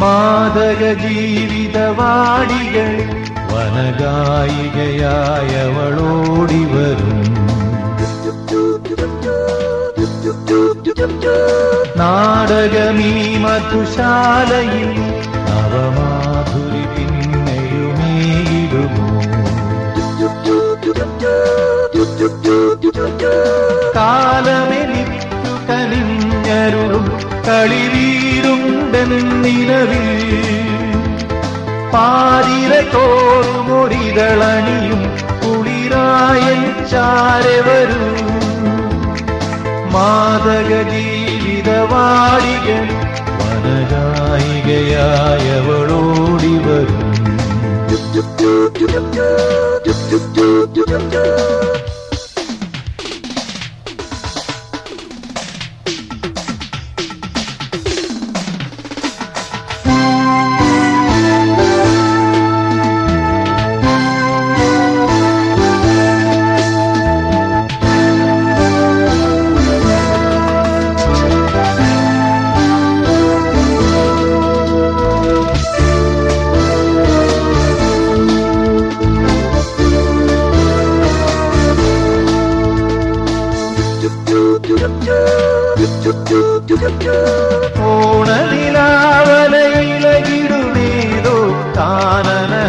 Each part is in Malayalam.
മാതക ജീവിതവാടികളിൽ വനഗായികയായവളോടി വരും. നാടകമീ മധുശാലയിൽ നവമാധുരി പാതിര തോറുമൊരിതളണിയും കുളിരായ ചാരെ വരൂ മാതക ജീവിതവാടികൾ വനഗായികയായവളോടി വരും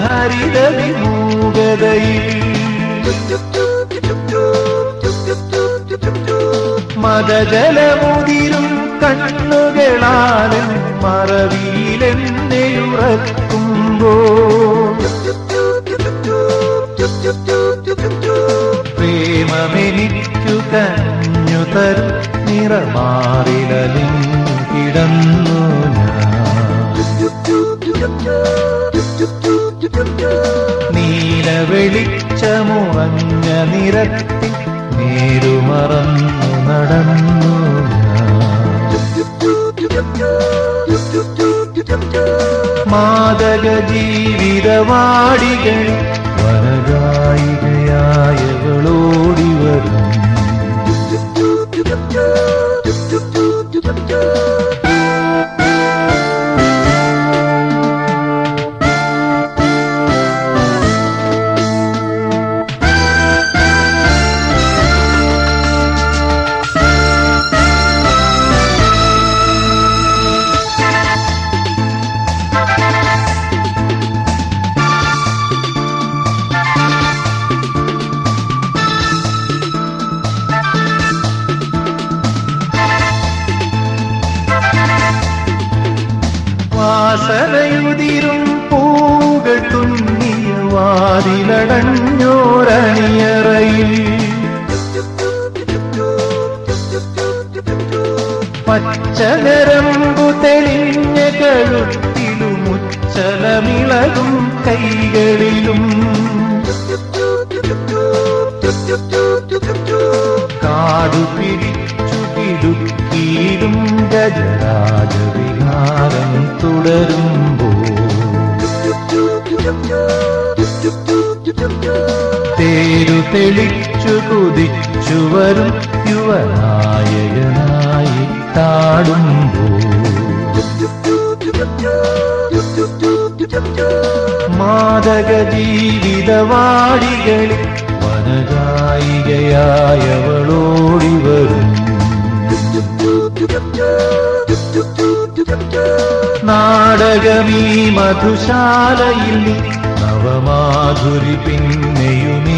ഹരിത മതജലമുതിരും കണ്ണുകളാലും മറവിയിലെന്നെയുറക്കുമ്പോ പ്രേമമെനിക്കു കഞ്ഞു തരും നിറമാറിലും കിടന്നു നീല വെളിച്ചമുറഞ്ഞ നിരത്തി നേരുമറന്നു നടന്നു മാതക ജീവിതവാടികൾ വാതിലടഞ്ഞോരണിയറയിൽ പച്ചനരമ്പു തെളിഞ്ഞ കഴുത്തിലും ഉച്ചലമിളകും കൈകളിലും. കാടു പിരിച്ചു കിടുക്കിയിലും ഗജരാജവിഹാരം തുടരുമ്പോ തെളിച്ചു കുതിച്ചു വരും യുവനായകനായി താടുമ്പോ മാതക ജീവിതവാടികളിൽ വനഗായികയായവളോടി വരും. നാടകമീ മധുശാലയിൽ നീ നവമാധുരി പിന്നെയുമേകിടുമോ